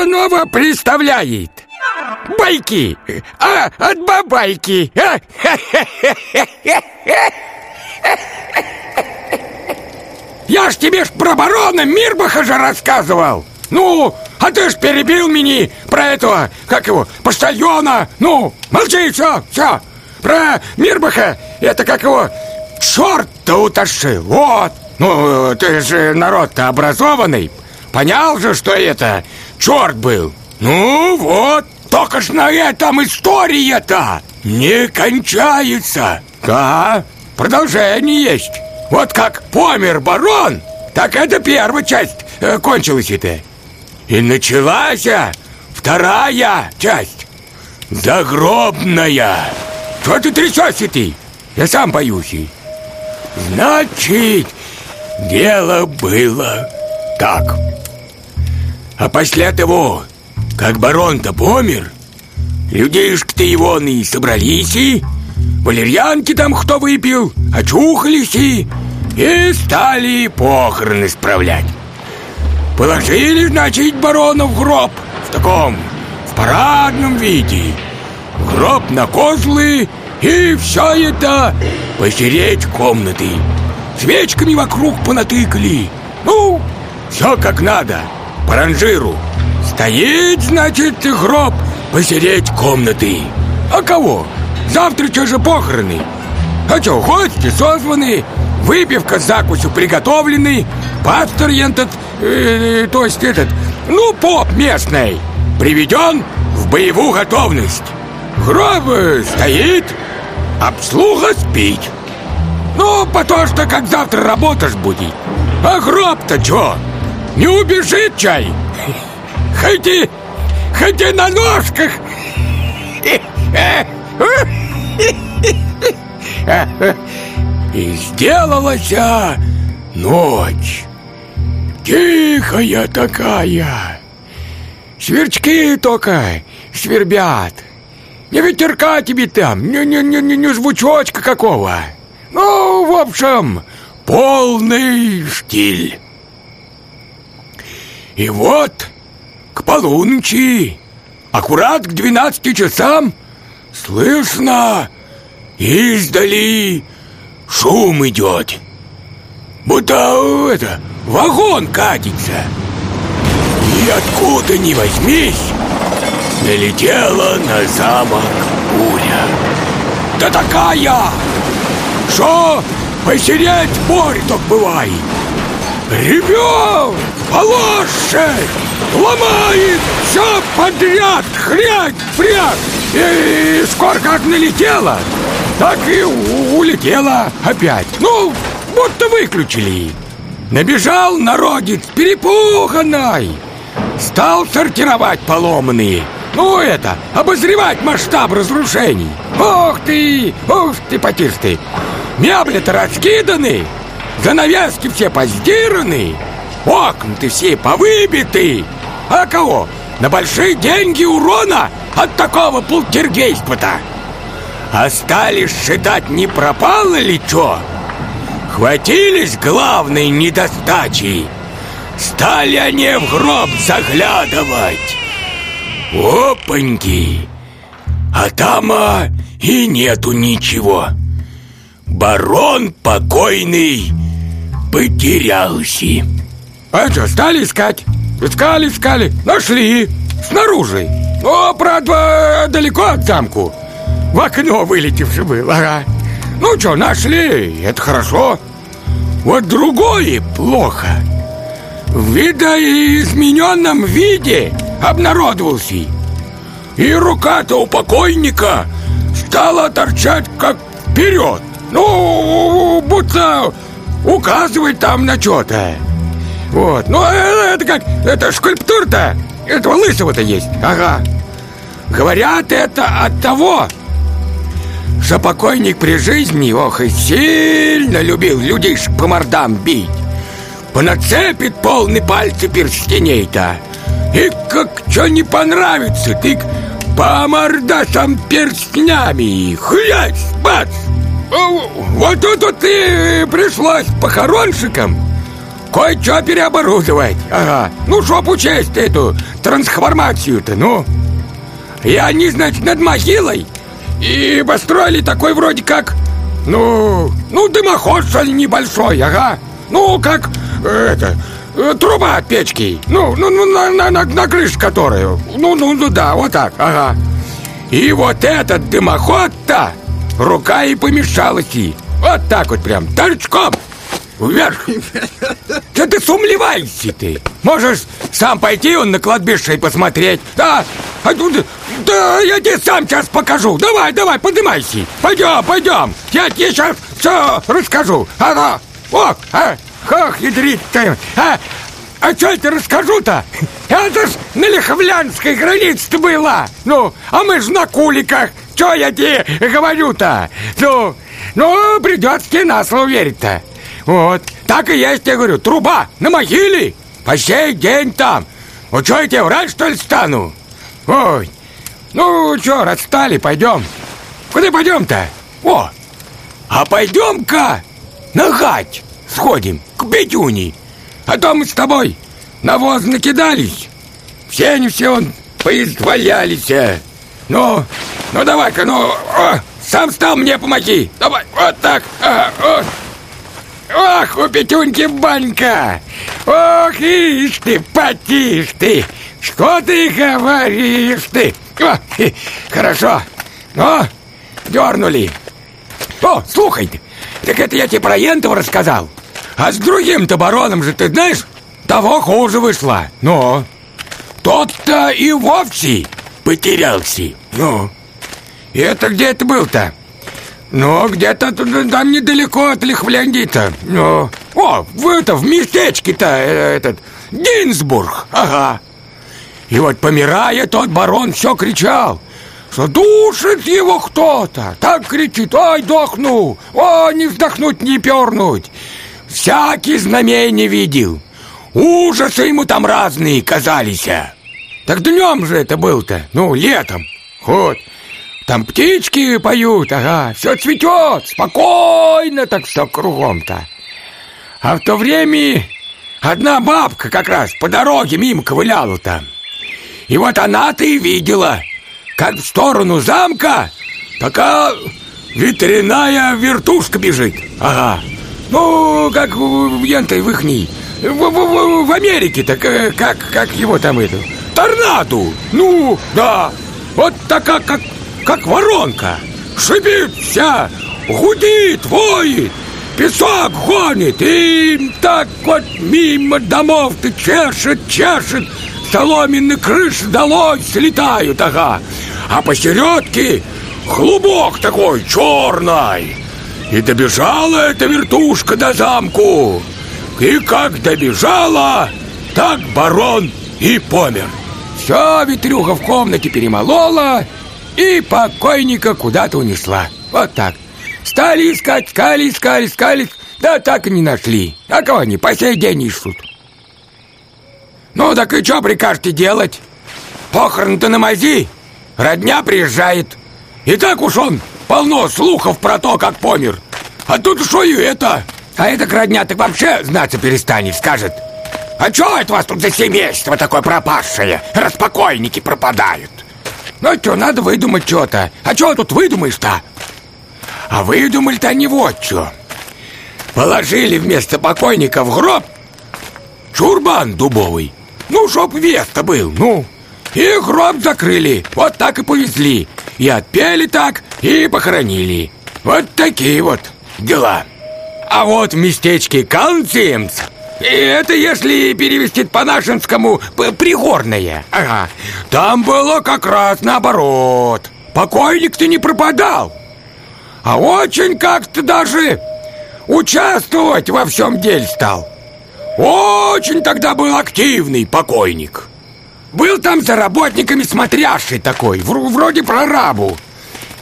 дело ново представляет. Байки, а от бабайки. А? Я ж тебе ж про барона Мирбаха же рассказывал. Ну, а ты ж перебил меня про этого, как его, поштальона Ну, молчи, все, все Про Мирбаха, это как его, черт-то утащил Вот, ну, ты же народ-то образованный. Понял же, что это черт был! Ну, вот, только ж на этом история-то не кончается. Да, продолжение есть. Вот как помер барон, так это первая часть э, кончилась это И началась вторая часть. Загробная. Что ты трясешься ты? Я сам боюсь. Значит, дело было так А после того как барон-то помер, людишки-то его и собрались и Валерьянки там кто выпил, очухались и И стали похороны справлять. Положили, значит, барона в гроб В таком, в парадном виде. Гроб на козлы И все это посереть комнаты Свечками вокруг понатыкали. Ну, все как надо, по Стоит, значит, гроб посереть комнаты А кого? Завтра что же похороны? А что, гости созваны Выпивка с закусью приготовлены Пастор этот, э, то есть этот Ну, поп местный Приведен в боевую готовность Гроб стоит Обслуга спить Ну, потому что как завтра работать будет А гроб-то что? Не убежит чай? Ходи, ходи на ножках! И сделалась ночь Тихая такая. Сверчки только свербят. Не ветерка тебе там, не, не, не, не, не звучочка какого. Ну, в общем, полный штиль И вот к полуночи, аккурат к двенадцати часам, слышно, издали шум идет. Будто это, вагон катится. И откуда ни возьмись, налетела на замок пуля. Да такая, что посереть море так бывает. Ревет, полошадь, ломает все подряд, хрять, прят. И скоро как налетела, так и улетела опять. Ну, будто выключили. Набежал народец перепуганный. Стал сортировать поломанные. Ну это, обозревать масштаб разрушений. Ох ты, ох ты, потишь ты. Мебли-то раскиданы, занавески все поздираны, окна-то все повыбиты. А кого? На большие деньги урона от такого полтергейства-то? Остались считать, не пропало ли что? Хватились главной недостачей. Стали они в гроб заглядывать. Опаньки! А там а, и нету ничего. Барон покойный потерялся. А что, стали искать? Искали, искали, нашли. Снаружи. О, правда, далеко от замку. В окно вылетевший был, ага. Ну что, нашли, это хорошо. Вот другое плохо. В видоизмененном виде обнародовался. И рука-то у покойника стала торчать как вперед Ну, будто указывать там на что-то вот, ну э, это как, это скульптура-то Этого лысого-то есть, ага. Говорят, это от того Что покойник при жизни, ох, и сильно любил людей по мордам бить. Понацепит полный пальцы перстеней-то. И как что не понравится, ты по мордасам перстнями. Хлясь, бац Вот тут и пришлось похоронщикам кое-что переоборудовать. Ага. Ну, чтоб учесть эту трансформацию-то, ну. И они, значит, над могилой и построили такой вроде как, ну, ну, дымоход, что ли, небольшой, ага. Ну, как, э, это, э, труба от печки. Ну, ну, ну, на, на, на, на крыше которой. Ну, ну, ну, да, вот так, ага. И вот этот дымоход-то рука и помешалась ей. Вот так вот прям, торчком вверх. Да ты сумлевайся ты. Можешь сам пойти он на кладбище и посмотреть. Да, а тут, да, я тебе сам сейчас покажу. Давай, давай, поднимайся. Пойдем, пойдем. Я тебе сейчас все расскажу. Ага. Ох, а, ох, ядрить ты. А, а что это расскажу-то? Это ж на Лиховлянской границе-то было. Ну, а мы ж на куликах. Что я тебе говорю-то? Ну, ну, придется тебе на слово верить-то. Вот, так и есть, я говорю, труба на могиле. По сей день там. Ну, что я тебе врать, что ли, стану? Ой, ну, что, расстали, пойдем. Куда пойдем-то? О, а пойдем-ка на гать сходим к Петюне. А то мы с тобой навоз накидались. Все они все он поизвалялись. Ну, ну давай-ка, ну, о, сам стал мне помоги. Давай, вот так. А, о. Ох, у Петюньки банька! Ох, ишь ты, потишь ты! Что ты говоришь ты? О, хорошо. Ну, дернули. О, слухай, так это я тебе про Ентова рассказал. А с другим-то бароном же, ты знаешь, того хуже вышло. Ну, тот-то и вовсе потерялся. Ну, и это где это был-то? Ну, где-то там недалеко от Лихвляндита. Ну, о, в это, в местечке-то э, этот, Гинзбург, ага. И вот, помирая, тот барон все кричал, что душит его кто-то. Так кричит, ой, дохну, о, не вздохнуть, не пернуть. Всякий знамения видел. Ужасы ему там разные казались. Так днем же это был-то, ну, летом. Вот. Там птички поют, ага, все цветет, спокойно так все кругом-то. А в то время одна бабка как раз по дороге мимо ковыляла там. И вот она-то и видела, как в сторону замка пока ветряная вертушка бежит. Ага. Ну, как в Янтой в ихней. В, в, в Америке-то, как, как его там это? Торнадо! Ну, да. Вот такая, как как воронка. Шипит вся, гудит, воет, песок гонит. И так вот мимо домов-то чешет, чешет. Соломенные крыши долой слетают, ага. А посередке клубок такой черный. И добежала эта вертушка до замку. И как добежала, так барон и помер. Все ветрюха в комнате перемолола, и покойника куда-то унесла. Вот так. Стали искать, искали, искали, искали, да так и не нашли. А кого они по сей день ищут? Ну, так и что прикажете делать? Похорон-то на мази, родня приезжает. И так уж он полно слухов про то, как помер. А тут что и это? А это родня так вообще знаться перестанет, скажет. А что это у вас тут за семейство такое пропавшее? Распокойники пропадают. Ну что, надо выдумать что-то. А что тут выдумаешь-то? А выдумали-то не вот что. Положили вместо покойника в гроб чурбан дубовый. Ну, чтоб вес-то был, ну. И гроб закрыли, вот так и повезли. И отпели так, и похоронили. Вот такие вот дела. А вот в местечке Калнцимц и это если перевести по-нашинскому «пригорное». Ага. Там было как раз наоборот. Покойник-то не пропадал. А очень как-то даже участвовать во всем деле стал. Очень тогда был активный покойник. Был там за работниками смотрящий такой, вроде прорабу.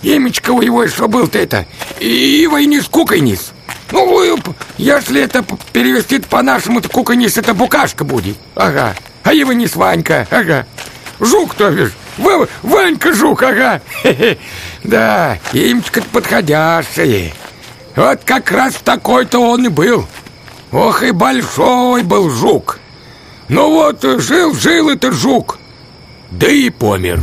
Имечко у его что был-то это, и войни с кукойниц. Ну, если это перевести по-нашему, то куконис это букашка будет. Ага. А его не Ванька. Ага. Жук, то бишь. В, Ванька Жук, ага. Да, имечко подходящее. Вот как раз такой-то он и был. Ох и большой был жук. Ну вот, жил-жил этот жук, да и помер.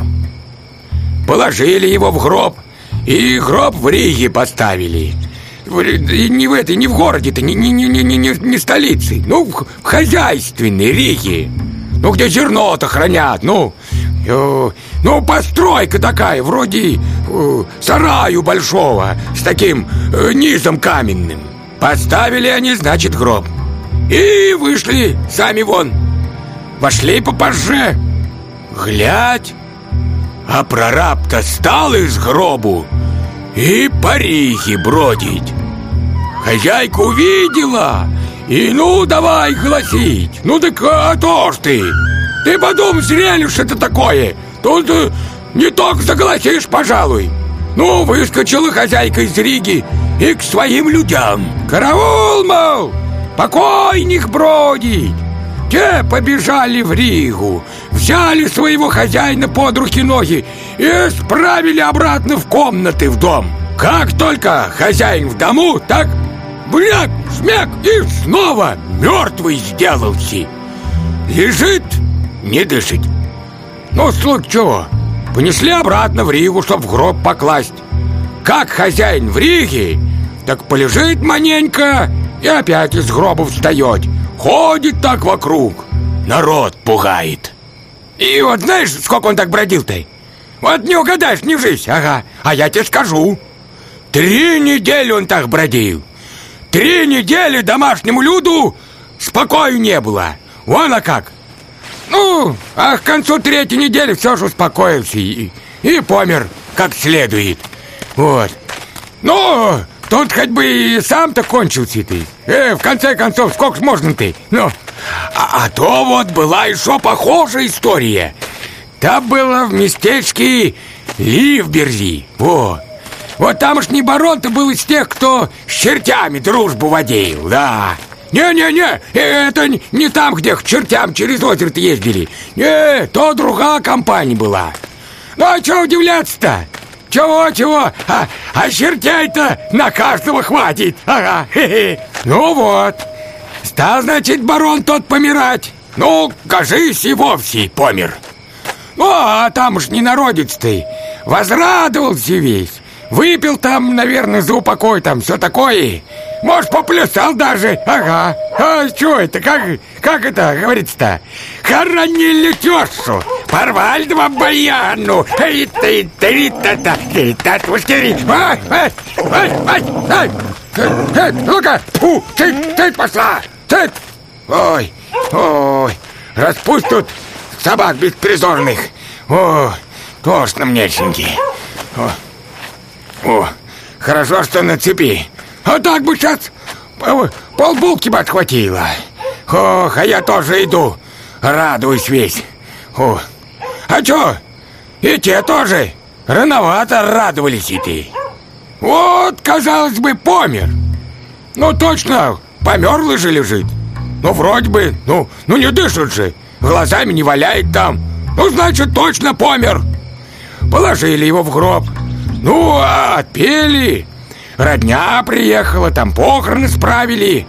Положили его в гроб, и гроб в Риге поставили. Не в этой, не в городе-то, не, не, не, не, не, не столице, ну, в, хозяйственной Риге. Ну, где зерно-то хранят, ну, э, ну, постройка такая, вроде э, сараю большого, с таким э, низом каменным. Поставили они, значит, гроб. И вышли сами вон. Вошли попозже. Глядь, а прораб-то стал из гробу и по Риге бродить. Хозяйка увидела и ну давай гласить. Ну так а то ж ты. Ты подумай, зрели, что это такое. Тут э, не только загласишь, пожалуй. Ну, выскочила хозяйка из Риги и к своим людям. Караул, мол, покойник бродить. Те побежали в Ригу, взяли своего хозяина под руки-ноги и справили обратно в комнаты в дом. Как только хозяин в дому, так бляк, шмяк и снова мертвый сделался. Лежит, не дышит. Ну, слух чего, понесли обратно в Ригу, чтоб в гроб покласть. Как хозяин в Риге, так полежит маненько и опять из гроба встает. Ходит так вокруг, народ пугает. И вот знаешь, сколько он так бродил-то? Вот не угадаешь, не вжись, ага. А я тебе скажу. Три недели он так бродил. Три недели домашнему люду спокою не было. Вон а как. Ну, а к концу третьей недели все же успокоился и, и помер как следует. Вот. Ну, Тут хоть бы и сам-то кончился ты. Э, в конце концов, сколько можно ты? Ну, а, то вот была еще похожая история. Там было в местечке Ливберзи. Во. Вот тамошний барон-то был из тех, кто с чертями дружбу водил, да. Не-не-не, это не там, где к чертям через озеро-то ездили. Не, то другая компания была. Ну, а что удивляться-то? Чего-чего? А, а чертей-то на каждого хватит. Ага. Хе -хе. Ну вот. Стал, значит, барон тот помирать. Ну, кажись, и вовсе помер. Ну, а там уж не народец ты. Возрадовался весь. Выпил там, наверное, за упокой, там все такое. Может, поплясал даже. Ага. А что это? Как, как это говорится-то? Хоронили тещу. Порвали два баяну. Эй, ты, ты, та, та, ты, та, твускери. Ай, ай, ай, ай, ай. Эй, ну-ка, фу, ты, ты пошла. Ты. Ой, ой, распустят собак беспризорных. О, тошно мнеченьки. О, о, хорошо, что на цепи. А так бы сейчас полбулки бы отхватило. Ох, а я тоже иду. Радуюсь весь. О, а чё? И те тоже. Рановато радовались и ты. Вот, казалось бы, помер. Ну, точно, померлый же лежит. Ну, вроде бы, ну, ну не дышит же. Глазами не валяет там. Ну, значит, точно помер. Положили его в гроб. Ну, а отпели. Родня приехала, там похороны справили.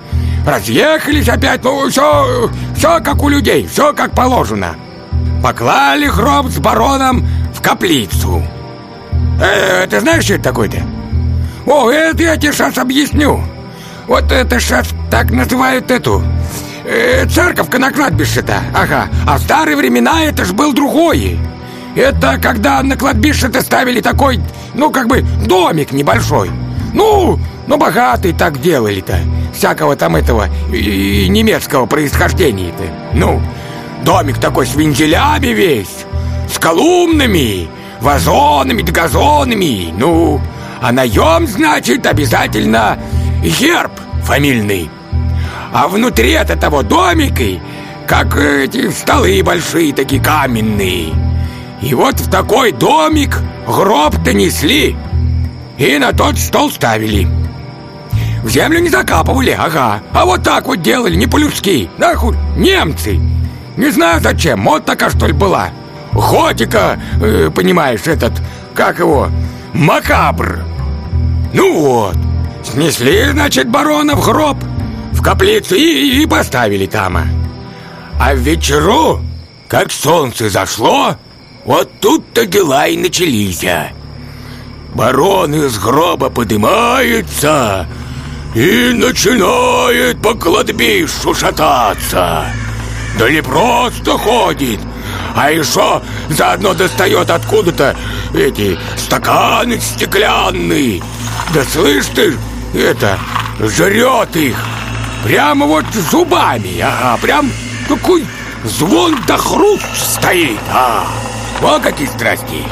Разъехались опять, ну, все, все как у людей, все как положено. Поклали гроб с бароном в каплицу. Э, ты знаешь, что это такое-то? О, это я тебе сейчас объясню. Вот это сейчас так называют эту э, церковка на кладбище-то. Ага. А в старые времена это ж был другое. Это когда на кладбище-то ставили такой, ну, как бы, домик небольшой. Ну, ну, богатый так делали-то. Всякого там этого и, и немецкого происхождения-то. Ну, домик такой с вензелями весь, с колумнами, вазонами газонами. Ну, а наем, значит, обязательно герб фамильный. А внутри от того домика, как эти столы большие, такие каменные. И вот в такой домик гроб-то несли и на тот стол ставили. В землю не закапывали, ага, а вот так вот делали, не по-людски. Нахуй, немцы. Не знаю зачем, вот такая что ли была. Готика, э, понимаешь, этот, как его, макабр. Ну вот, снесли, значит, барона в гроб, в каплицу и, и поставили там. А в вечеру, как солнце зашло, вот тут-то дела и начались. Барон из гроба поднимается и начинает по кладбищу шататься. Да не просто ходит, а еще заодно достает откуда-то эти стаканы стеклянные. Да слышь ты, это, жрет их. Прямо вот зубами, ага, прям такой звон да хруст стоит, а. Вот какие страсти.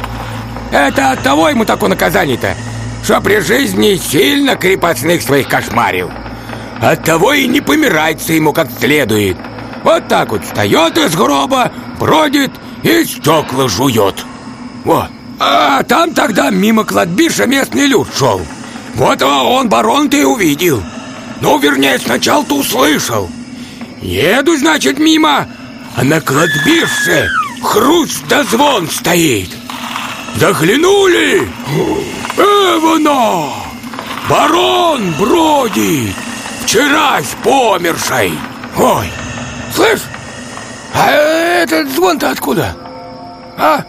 Это от того ему такое наказание-то, что при жизни сильно крепостных своих кошмарил. От того и не помирается ему как следует. Вот так вот встает из гроба, бродит и стекла жует. Вот. А там тогда мимо кладбища местный люд шел. Вот он барон-то и увидел. Ну, вернее, сначала-то услышал. Еду, значит, мимо, а на кладбище хруст да звон стоит. Заглянули, Эвана! Барон бродит, вчера с помершей. Ой, слышь, а этот звон-то откуда? А?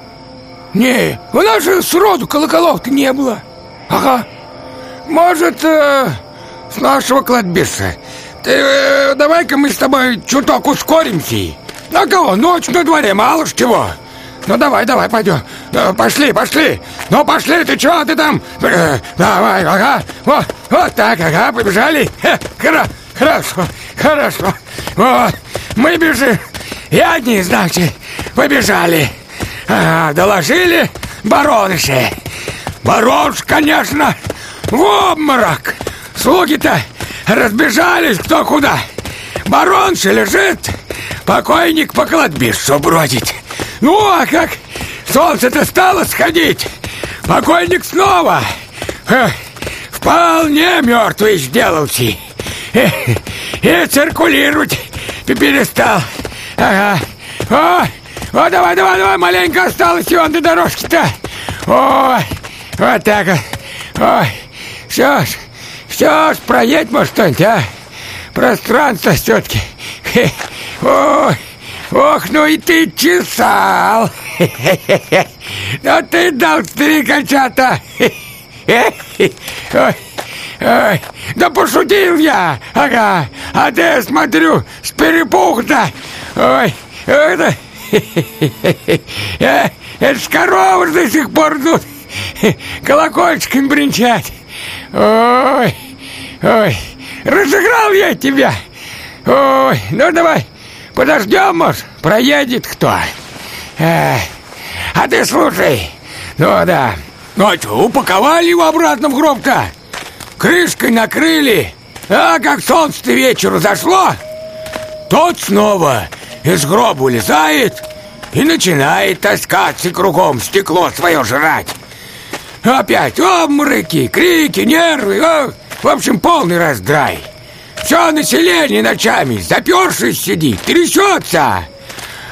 Не, у нас же сроду колоколов-то не было. Ага. Может, э, с нашего кладбища. Ты э, давай-ка мы с тобой чуток ускоримся. На кого? Ночь на дворе, мало ж чего. Ну давай, давай, пойдем. Ну, пошли, пошли. Ну пошли, ты чего ты там? Э, давай, ага. Вот, вот так, ага, побежали. Хе, хра, хорошо, хорошо. Вот, мы бежим. И одни, значит, побежали. Ага, доложили бароныши. Баронш, конечно, в обморок. Слуги-то разбежались кто куда. Баронша лежит, покойник по кладбищу бродит. Ну, а как солнце-то стало сходить, покойник снова э, вполне мертвый сделался. Э, и циркулировать перестал. Ага. О, о, давай, давай, давай, маленько осталось и он до дорожки-то. Ой, вот так вот. Ой, все ж, все ж, проедь, может, что-нибудь, а? Пространство все-таки. Ой, ох, ну и ты чесал. Ну ты дал стрекача-то. Ой, ой, да пошутил я, ага. А ты, смотрю, с перепух-то. Ой, это... Это ж коровы до сих пор тут колокольчиком бренчать. Ой, ой, разыграл я тебя. Ой, ну давай, подождем, может, проедет кто. А, а ты слушай, ну да, ну а что, упаковали его обратно в гроб-то? Крышкой накрыли, а как солнце-то вечеру зашло, тот снова из гроба улезает и начинает таскаться кругом стекло свое жрать. Опять обмороки, крики, нервы, о, в общем, полный раздрай. Все население ночами, запершись сидит, трясется.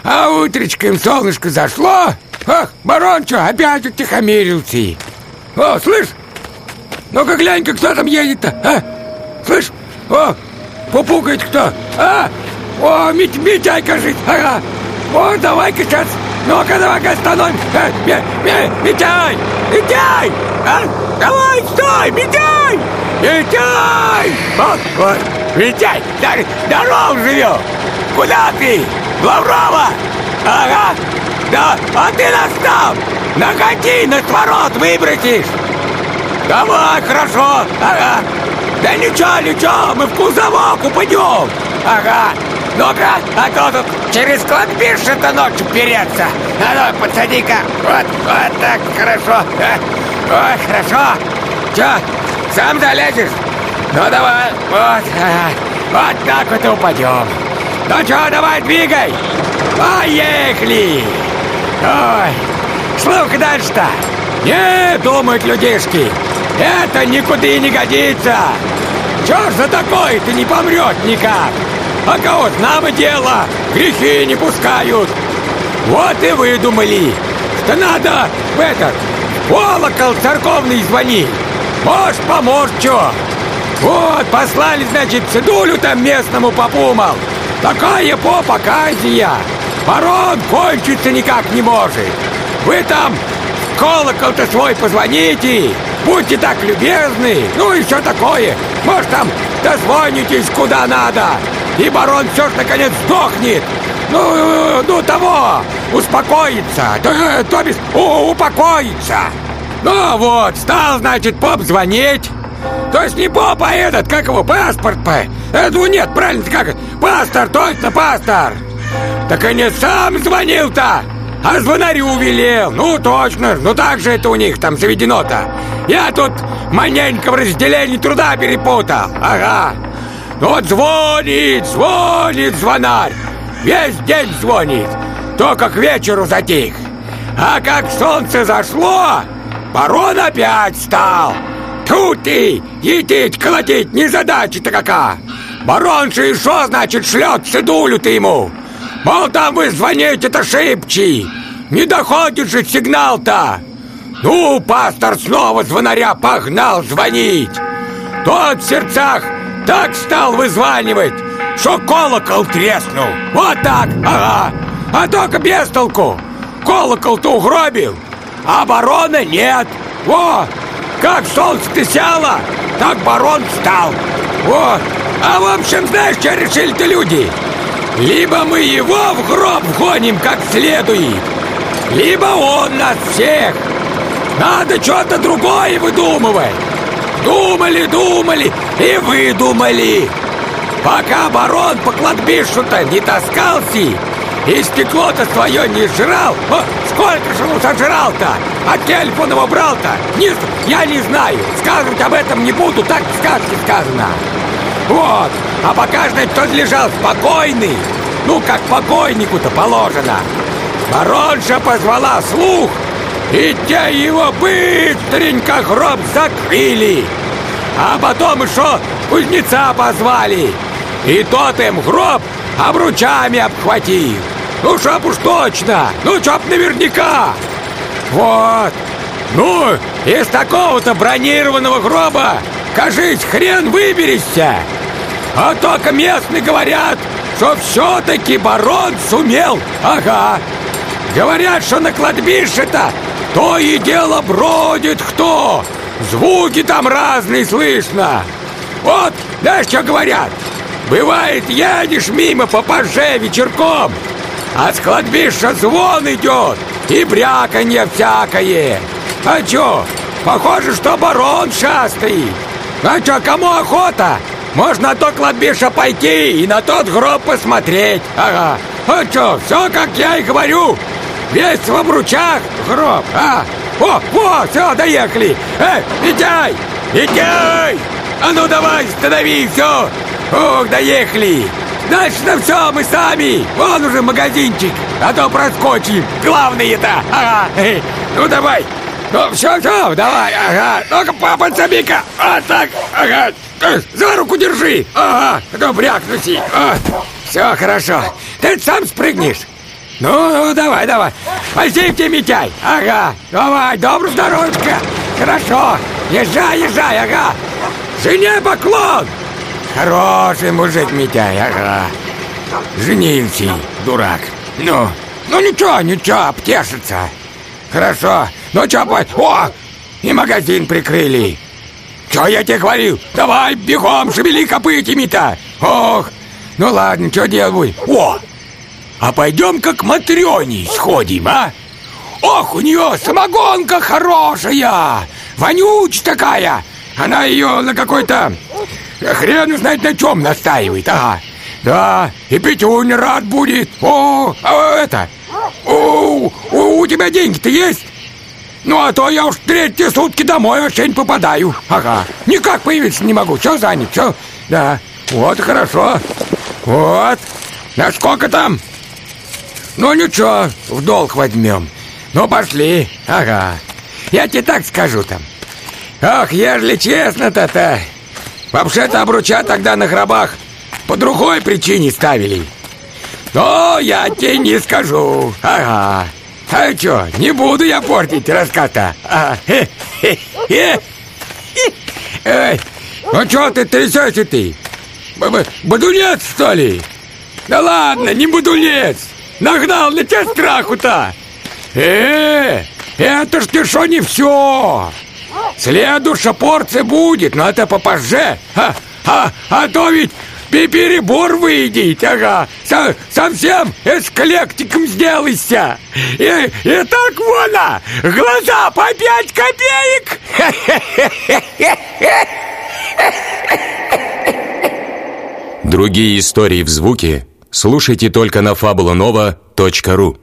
А утречком солнышко зашло, ах, барон что, опять утихомирился. О, слышь, ну-ка глянь-ка, кто там едет-то, а? Слышь, о, попукает кто, а? О, Мить, Митяй, кажись, ага. О, давай-ка сейчас ну-ка, давай-ка остановим! Э, Митяй! Митяй! А? Давай, стой! Митяй! Митяй! Вот, вот, Митяй! Здоров живем! Куда ты? Лаврова? Ага! Да, а ты нас там! Накати, на ворот выбросишь! Давай, хорошо! Ага! Да ничего, ничего, мы в кузовок упадем! Ага! Ну-ка, а то тут через кладбище-то ночью переться. А ну, подсади-ка. Вот, вот так, хорошо. А? Ой, хорошо. Че, сам залезешь? Ну, давай, вот. Вот так вот и упадем. Ну что, давай, двигай. Поехали. Ой, слух дальше-то. Не думают людишки. Это никуда и не годится. Чё ж за такое-то не помрет никак? А кого знамо дело, грехи не пускают. Вот и выдумали, что надо в этот колокол церковный звонить. Может, поможет, чё? Вот, послали, значит, цедулю там местному попу, мол. Такая попа казия. Барон кончиться никак не может. Вы там колокол-то свой позвоните. Будьте так любезны. Ну и все такое. Может, там дозвонитесь куда надо. И барон все ж наконец сдохнет. Ну, ну того, успокоится. То, то бишь, упокоится. Ну вот, стал, значит, поп звонить. То есть не поп, а этот, как его, паспорт по. Э, ну нет, правильно, как? Пастор, точно, пастор. Так и не сам звонил-то, а звонарю велел. Ну точно, ну так же это у них там заведено-то. Я тут маленько в разделении труда перепутал. Ага. Ну вот звонит, звонит звонарь. Весь день звонит. Только к вечеру затих. А как солнце зашло, барон опять стал. Тут ты, етить, колотить, незадача-то какая. Баронша и шо, значит, шлет цедулю ты ему. Мол, там вы звоните-то шибче. Не доходит же сигнал-то. Ну, пастор снова звонаря погнал звонить. Тот в сердцах так стал вызванивать, что колокол треснул. Вот так, ага. А только без толку. Колокол-то угробил, а барона нет. Во, как солнце-то сяло, так барон встал. Вот. А в общем, знаешь, что решили-то люди? Либо мы его в гроб гоним как следует, либо он нас всех. Надо что-то другое выдумывать. Думали, думали и выдумали. Пока барон по кладбищу-то не таскался и стекло-то свое не жрал, о, сколько же он сожрал-то? От телефона брал-то? Не, я не знаю. Сказывать об этом не буду, так в сказке сказано. Вот, а пока, значит, тот лежал спокойный, ну, как покойнику-то положено. Баронша позвала слух, и те его быстренько гроб закрыли. А потом еще кузнеца позвали. И тот им гроб обручами обхватил. Ну, чтоб уж точно, ну, чтоб наверняка. Вот. Ну, из такого-то бронированного гроба, кажись, хрен выберешься. А только местные говорят, что все-таки барон сумел. Ага. Говорят, что на кладбище-то то и дело бродит кто. Звуки там разные слышно. Вот, знаешь, что говорят? Бывает, едешь мимо по паже вечерком, а с кладбища звон идет и бряканье всякое. А чё, похоже, что барон шастает. А чё, кому охота? Можно на то кладбище пойти и на тот гроб посмотреть. Ага. А чё, все как я и говорю. Весь в обручах гроб, а? О, о, все, доехали. Эй, Витяй, Витяй! А ну давай, останови, все. Ох, доехали. Дальше на все, мы сами. Вон уже магазинчик. А то проскочим. Главное-то. Ага. Ну давай. Ну, все, все, давай, ага. Ну-ка, папа, ка А, так, ага. За руку держи. Ага, а то брякнусь. А, все, хорошо. Ты сам спрыгнешь. Ну, ну, давай, давай. Спасибо Митяй. Ага, давай, доброго здоровочка. Хорошо. Езжай, езжай, ага. Жене поклон. Хороший мужик Митяй, ага. Женился, дурак. Ну, ну ничего, ничего, обтешится. Хорошо. Ну чё, бой? О, и магазин прикрыли. Чё я тебе говорил? Давай, бегом, шевели копытями-то. Ох, ну ладно, что делать О, а пойдем-ка к Матрёне сходим, а? Ох, у нее самогонка хорошая, вонючая такая. Она ее на какой-то хрен знает на чем настаивает, ага. Да, и Петюня рад будет. О, а это, о, у, у тебя деньги-то есть? Ну, а то я уж третьи сутки домой вообще не попадаю. Ага. Никак появиться не могу. Все занят, все. Да. Вот хорошо. Вот. На сколько там? Ну, ничего, в долг возьмем. Ну, пошли. Ага. Я тебе так скажу там. Ах, ежели честно-то-то. Вообще-то обруча тогда на гробах по другой причине ставили. Но я тебе не скажу. Ага. А что, не буду я портить раската. А, хе, хе, хе. Ой, А чё ты трясешься ты? Бодунец, что ли? Да ладно, не бодунец Нагнал на тебя страху-то. Э, это ж ты шо не все Следующая порция будет, но это попозже. А, а, а то ведь перебор выйдет, ага. Со Совсем эсклектиком сделайся. И, и так вон, глаза по пять копеек. Другие истории в звуке слушайте только на fabulanova.ru